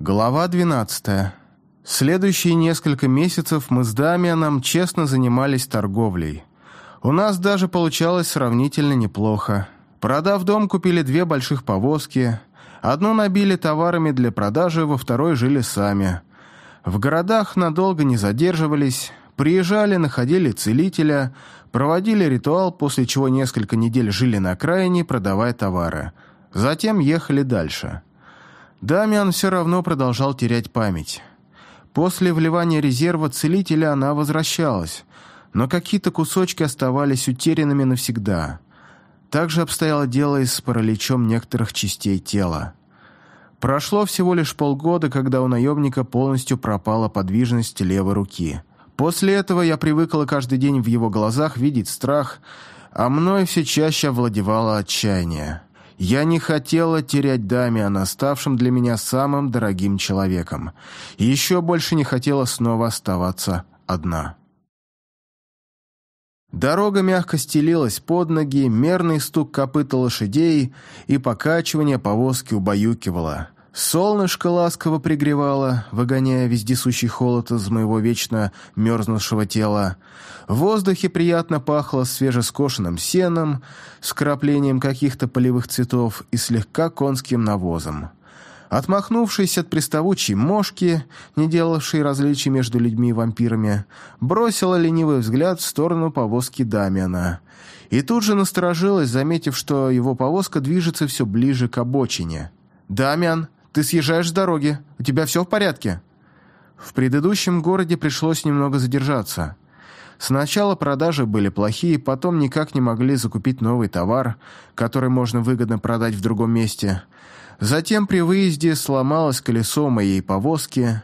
Глава 12. Следующие несколько месяцев мы с Дамианом честно занимались торговлей. У нас даже получалось сравнительно неплохо. Продав дом, купили две больших повозки. Одну набили товарами для продажи, во второй жили сами. В городах надолго не задерживались, приезжали, находили целителя, проводили ритуал, после чего несколько недель жили на окраине, продавая товары. Затем ехали дальше. Дамиан все равно продолжал терять память. После вливания резерва целителя она возвращалась, но какие-то кусочки оставались утерянными навсегда. Также обстояло дело и с параличом некоторых частей тела. Прошло всего лишь полгода, когда у наемника полностью пропала подвижность левой руки. После этого я привыкла каждый день в его глазах видеть страх, а мной все чаще овладевало отчаяние. Я не хотела терять Дамиана, ставшим для меня самым дорогим человеком. И еще больше не хотела снова оставаться одна. Дорога мягко стелилась под ноги, мерный стук копыта лошадей и покачивание повозки убаюкивало. Солнышко ласково пригревало, выгоняя вездесущий холод из моего вечно мерзнувшего тела. В воздухе приятно пахло свежескошенным сеном, с краплением каких-то полевых цветов и слегка конским навозом. Отмахнувшись от приставучей мошки, не делавшей различий между людьми и вампирами, бросила ленивый взгляд в сторону повозки Дамиана. И тут же насторожилась, заметив, что его повозка движется все ближе к обочине. «Дамиан, ты съезжаешь с дороги. У тебя все в порядке?» В предыдущем городе пришлось немного задержаться. Сначала продажи были плохие, потом никак не могли закупить новый товар, который можно выгодно продать в другом месте. Затем при выезде сломалось колесо моей повозки.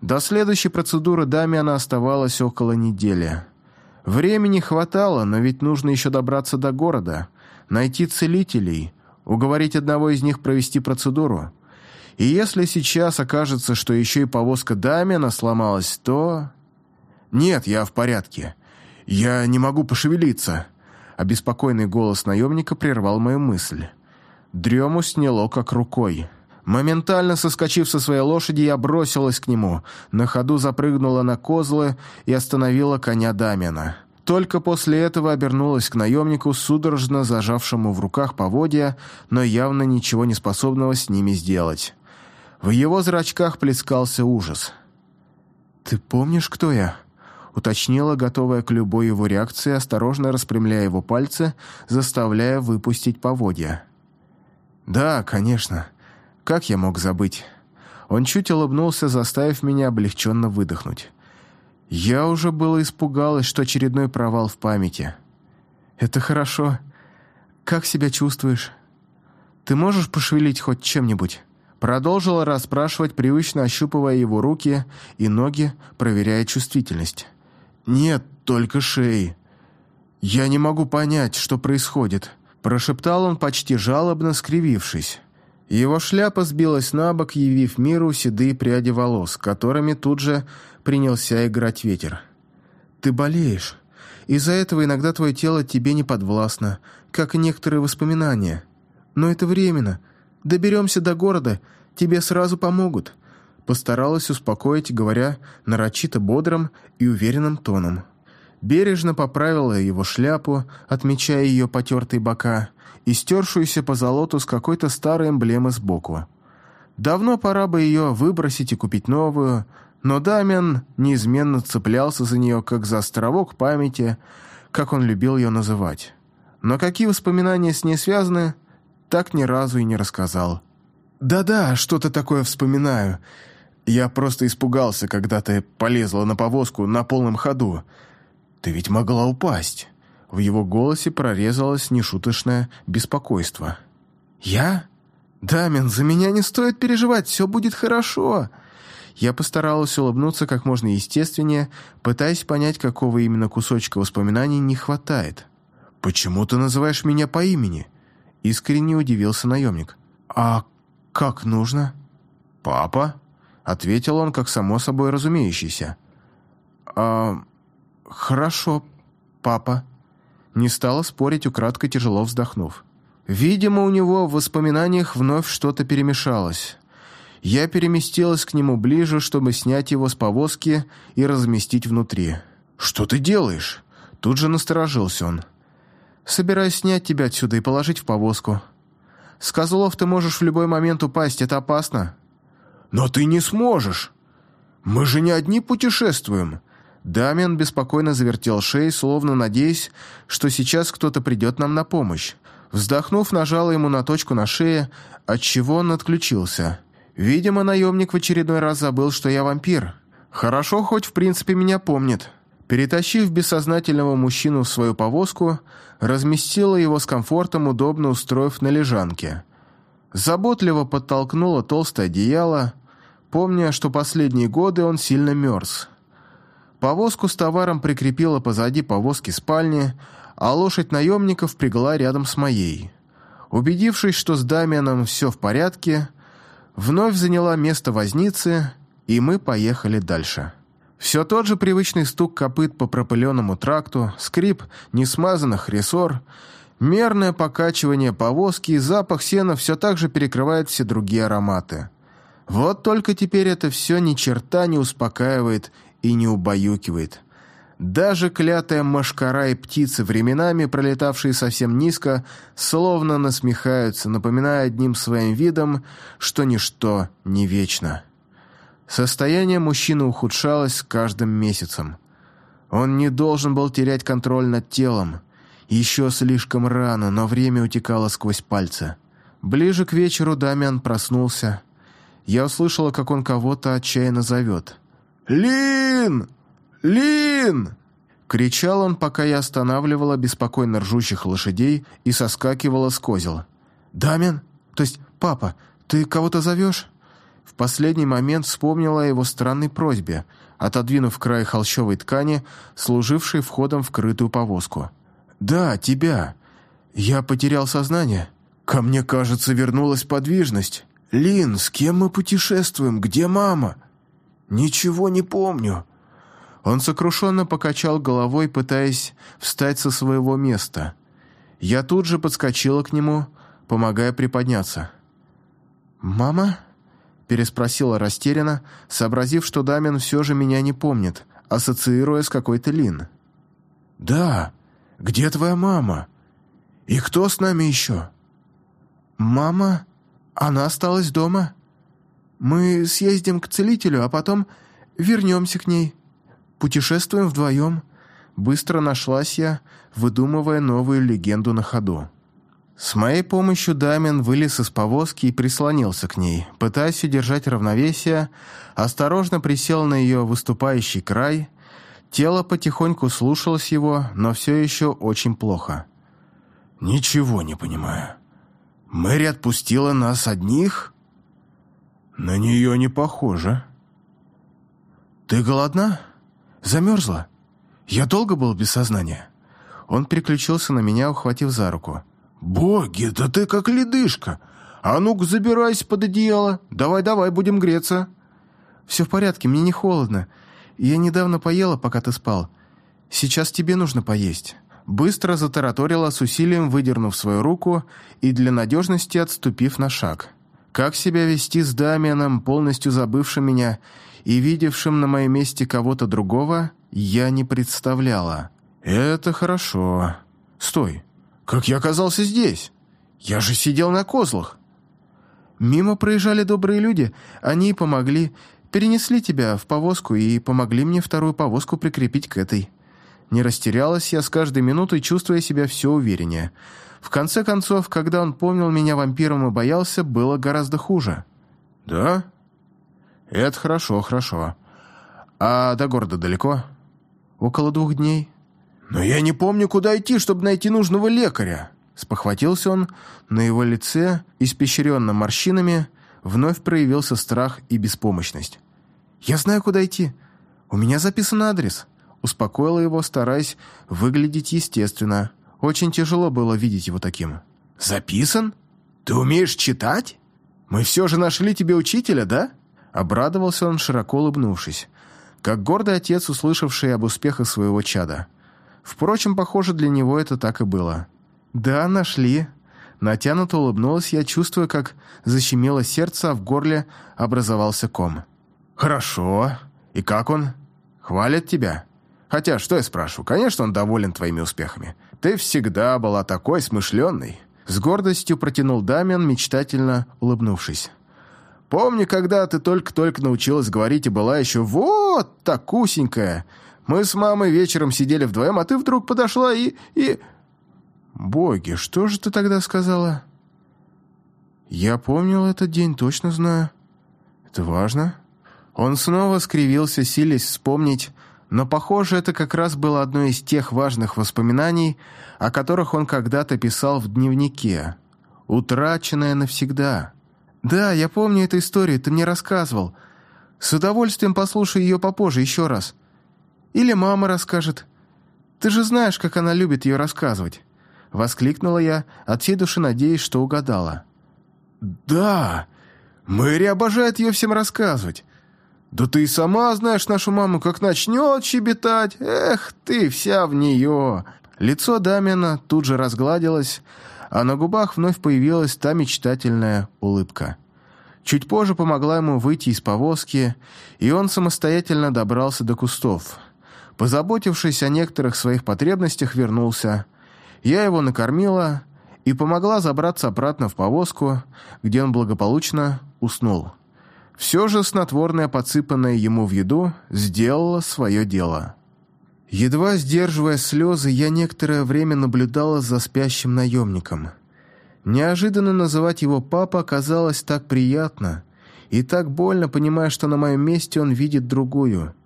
До следующей процедуры Дамиана оставалось около недели. Времени хватало, но ведь нужно еще добраться до города, найти целителей, уговорить одного из них провести процедуру. И если сейчас окажется, что еще и повозка Дамиана сломалась, то... «Нет, я в порядке. Я не могу пошевелиться», — обеспокоенный голос наемника прервал мою мысль. Дрему сняло как рукой. Моментально соскочив со своей лошади, я бросилась к нему, на ходу запрыгнула на козлы и остановила коня Дамиана. Только после этого обернулась к наемнику, судорожно зажавшему в руках поводья, но явно ничего не способного с ними сделать. В его зрачках плескался ужас. «Ты помнишь, кто я?» уточнила, готовая к любой его реакции, осторожно распрямляя его пальцы, заставляя выпустить поводья. «Да, конечно. Как я мог забыть?» Он чуть улыбнулся, заставив меня облегченно выдохнуть. Я уже было испугалась, что очередной провал в памяти. «Это хорошо. Как себя чувствуешь? Ты можешь пошевелить хоть чем-нибудь?» Продолжила расспрашивать, привычно ощупывая его руки и ноги, проверяя чувствительность. «Нет, только шеи. Я не могу понять, что происходит», – прошептал он, почти жалобно скривившись. Его шляпа сбилась на бок, явив миру седые пряди волос, которыми тут же принялся играть ветер. «Ты болеешь. Из-за этого иногда твое тело тебе не подвластно, как и некоторые воспоминания. Но это временно. Доберемся до города, тебе сразу помогут». Постаралась успокоить, говоря нарочито бодрым и уверенным тоном. Бережно поправила его шляпу, отмечая ее потертые бока, и стершуюся по золоту с какой-то старой эмблемы сбоку. Давно пора бы ее выбросить и купить новую, но Дамиан неизменно цеплялся за нее, как за островок памяти, как он любил ее называть. Но какие воспоминания с ней связаны, так ни разу и не рассказал. «Да-да, что-то такое вспоминаю. Я просто испугался, когда ты полезла на повозку на полном ходу. Ты ведь могла упасть». В его голосе прорезалось нешуточное беспокойство. «Я? Дамин, за меня не стоит переживать, все будет хорошо!» Я постаралась улыбнуться как можно естественнее, пытаясь понять, какого именно кусочка воспоминаний не хватает. «Почему ты называешь меня по имени?» Искренне удивился наемник. «А как нужно?» «Папа?» Ответил он, как само собой разумеющийся. «А... хорошо, папа». Не стала спорить, украдко тяжело вздохнув. Видимо, у него в воспоминаниях вновь что-то перемешалось. Я переместилась к нему ближе, чтобы снять его с повозки и разместить внутри. «Что ты делаешь?» Тут же насторожился он. «Собираюсь снять тебя отсюда и положить в повозку. С козлов ты можешь в любой момент упасть, это опасно». «Но ты не сможешь! Мы же не одни путешествуем!» Дамиан беспокойно завертел шеей, словно надеясь, что сейчас кто-то придет нам на помощь. Вздохнув, нажала ему на точку на шее, отчего он отключился. Видимо, наемник в очередной раз забыл, что я вампир. Хорошо, хоть в принципе меня помнит. Перетащив бессознательного мужчину в свою повозку, разместила его с комфортом, удобно устроив на лежанке. Заботливо подтолкнула толстое одеяло, помня, что последние годы он сильно мерз. Повозку с товаром прикрепила позади повозки спальни, а лошадь наемников пригла рядом с моей. Убедившись, что с Дамианом все в порядке, вновь заняла место возницы, и мы поехали дальше. Все тот же привычный стук копыт по пропыленному тракту, скрип несмазанных рессор, мерное покачивание повозки и запах сена все так же перекрывает все другие ароматы. Вот только теперь это все ни черта не успокаивает и не убаюкивает. Даже клятая машкара и птицы, временами пролетавшие совсем низко, словно насмехаются, напоминая одним своим видом, что ничто не вечно. Состояние мужчины ухудшалось с каждым месяцем. Он не должен был терять контроль над телом. Еще слишком рано, но время утекало сквозь пальцы. Ближе к вечеру Дамиан проснулся. Я услышала, как он кого-то отчаянно зовет. «Лин! Лин!» Кричал он, пока я останавливала беспокойно ржущих лошадей и соскакивала с козел. «Дамин? То есть, папа, ты кого-то зовешь?» В последний момент вспомнила о его странной просьбе, отодвинув край холщовой ткани, служившей входом в крытую повозку. «Да, тебя. Я потерял сознание. Ко мне, кажется, вернулась подвижность. Лин, с кем мы путешествуем? Где мама?» «Ничего не помню». Он сокрушенно покачал головой, пытаясь встать со своего места. Я тут же подскочила к нему, помогая приподняться. «Мама?» – переспросила растерянно, сообразив, что Дамин все же меня не помнит, ассоциируя с какой-то Лин. «Да, где твоя мама? И кто с нами еще?» «Мама? Она осталась дома?» Мы съездим к целителю, а потом вернемся к ней. Путешествуем вдвоем». Быстро нашлась я, выдумывая новую легенду на ходу. С моей помощью Дамин вылез из повозки и прислонился к ней. Пытаясь удержать равновесие, осторожно присел на ее выступающий край. Тело потихоньку слушалось его, но все еще очень плохо. «Ничего не понимаю. Мэри отпустила нас одних?» «На нее не похоже». «Ты голодна? Замерзла? Я долго был без сознания?» Он переключился на меня, ухватив за руку. «Боги, да ты как ледышка! А ну-ка забирайся под одеяло! Давай-давай, будем греться!» «Все в порядке, мне не холодно. Я недавно поела, пока ты спал. Сейчас тебе нужно поесть». Быстро затараторила, с усилием выдернув свою руку и для надежности отступив на шаг. Как себя вести с Дамианом, полностью забывшим меня и видевшим на моем месте кого-то другого, я не представляла. «Это хорошо. Стой, как я оказался здесь? Я же сидел на козлах». «Мимо проезжали добрые люди, они помогли, перенесли тебя в повозку и помогли мне вторую повозку прикрепить к этой». Не растерялась я с каждой минутой, чувствуя себя все увереннее – в конце концов, когда он помнил меня вампиром и боялся, было гораздо хуже. «Да? Это хорошо, хорошо. А до города далеко?» «Около двух дней». «Но я не помню, куда идти, чтобы найти нужного лекаря». Спохватился он, на его лице, испещренном морщинами, вновь проявился страх и беспомощность. «Я знаю, куда идти. У меня записан адрес». Успокоила его, стараясь выглядеть естественно. Очень тяжело было видеть его таким. «Записан? Ты умеешь читать? Мы все же нашли тебе учителя, да?» Обрадовался он, широко улыбнувшись, как гордый отец, услышавший об успехах своего чада. Впрочем, похоже, для него это так и было. «Да, нашли. Натянуто улыбнулась я, чувствуя, как защемило сердце, а в горле образовался ком. «Хорошо. И как он? Хвалит тебя? Хотя, что я спрашиваю? Конечно, он доволен твоими успехами. Ты всегда была такой смышленной». С гордостью протянул Дамиан, мечтательно улыбнувшись. «Помню, когда ты только-только научилась говорить и была еще вот такусенькая. Мы с мамой вечером сидели вдвоем, а ты вдруг подошла и... и...» «Боги, что же ты тогда сказала?» «Я помнил этот день, точно знаю. Это важно». Он снова скривился, силясь вспомнить, но, похоже, это как раз было одно из тех важных воспоминаний, о которых он когда-то писал в дневнике. «Утраченное навсегда». «Да, я помню эту историю, ты мне рассказывал. С удовольствием послушай ее попозже еще раз. Или мама расскажет. Ты же знаешь, как она любит ее рассказывать». Воскликнула я, от всей души надеясь, что угадала. «Да, Мэри обожает ее всем рассказывать. Да ты и сама знаешь нашу маму, как начнет щебетать. Эх, ты вся в нее!» Лицо Дамина тут же разгладилось, а на губах вновь появилась та мечтательная улыбка. Чуть позже помогла ему выйти из повозки, и он самостоятельно добрался до кустов. Позаботившись о некоторых своих потребностях, вернулся. Я его накормила и помогла забраться обратно в повозку, где он благополучно уснул. Все же снотворное, подсыпанное ему в еду, сделало свое дело. Едва сдерживая слезы, я некоторое время наблюдала за спящим наемником. Неожиданно называть его папа оказалось так приятно и так больно, понимая, что на моем месте он видит другую.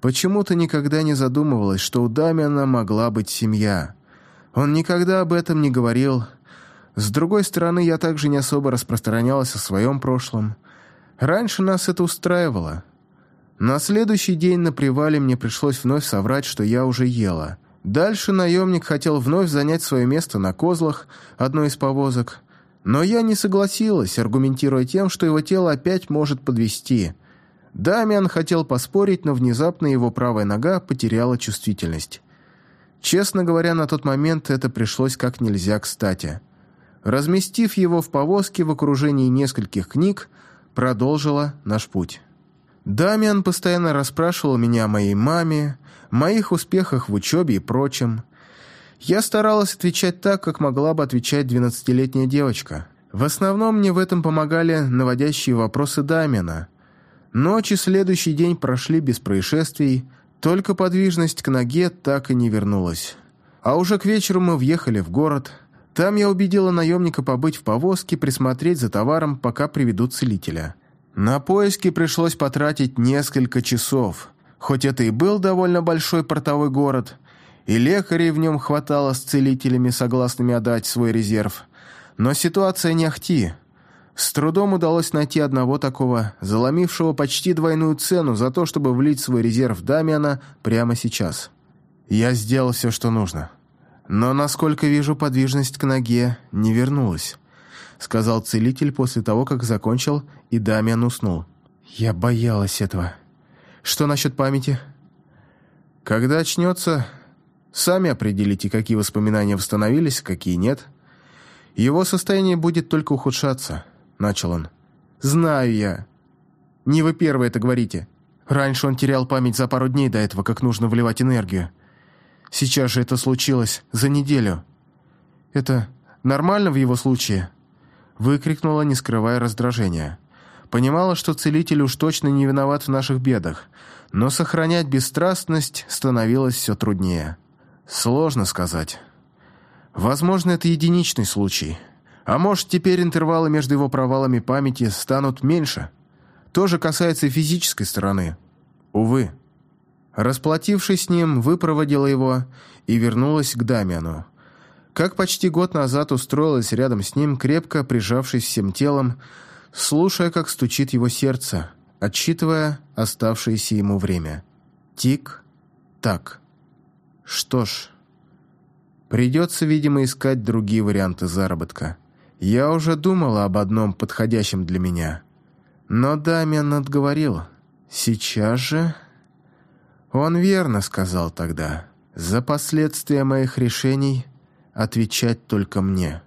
Почему-то никогда не задумывалась, что у Дамиана могла быть семья. Он никогда об этом не говорил. С другой стороны, я также не особо распространялась о своем прошлом. Раньше нас это устраивало. На следующий день на привале мне пришлось вновь соврать, что я уже ела. Дальше наемник хотел вновь занять свое место на козлах одной из повозок, но я не согласилась, аргументируя тем, что его тело опять может подвести. Дамиан хотел поспорить, но внезапно его правая нога потеряла чувствительность. Честно говоря, на тот момент это пришлось как нельзя кстати. Разместив его в повозке в окружении нескольких книг, продолжила наш путь. Дамиан постоянно расспрашивал меня о моей маме, моих успехах в учебе и прочем. Я старалась отвечать так, как могла бы отвечать двенадцатилетняя девочка. В основном мне в этом помогали наводящие вопросы Дамиана. Ночи следующий день прошли без происшествий, только подвижность к ноге так и не вернулась. А уже к вечеру мы въехали в город. Там я убедила наемника побыть в повозке, присмотреть за товаром, пока приведут целителя. На поиски пришлось потратить несколько часов. Хоть это и был довольно большой портовой город, и лекарей в нем хватало с целителями, согласными отдать свой резерв. Но ситуация не ахти – с трудом удалось найти одного такого, заломившего почти двойную цену за то, чтобы влить свой резерв Дамиана прямо сейчас. Я сделал все, что нужно. Но, насколько вижу, подвижность к ноге не вернулась, сказал целитель после того, как закончил, и Дамиан уснул. Я боялась этого. Что насчет памяти? Когда очнется, сами определите, какие воспоминания восстановились, какие нет. Его состояние будет только ухудшаться. — начал он. «Знаю я. Не вы первые это говорите. Раньше он терял память за пару дней до этого, как нужно вливать энергию. Сейчас же это случилось за неделю. Это нормально в его случае?» Выкрикнула, не скрывая раздражения. Понимала, что целитель уж точно не виноват в наших бедах, но сохранять бесстрастность становилось все труднее. Сложно сказать. Возможно, это единичный случай — а может, теперь интервалы между его провалами памяти станут меньше? То же касается и физической стороны. Увы. Расплатившись с ним, выпроводила его и вернулась к Дамиану. Как почти год назад устроилась рядом с ним, крепко прижавшись всем телом, слушая, как стучит его сердце, отсчитывая оставшееся ему время. Тик-так. Что ж, придется, видимо, искать другие варианты заработка. Я уже думала об одном подходящем для меня. Но Дамиан отговорил. Сейчас же... Он верно сказал тогда. За последствия моих решений отвечать только мне».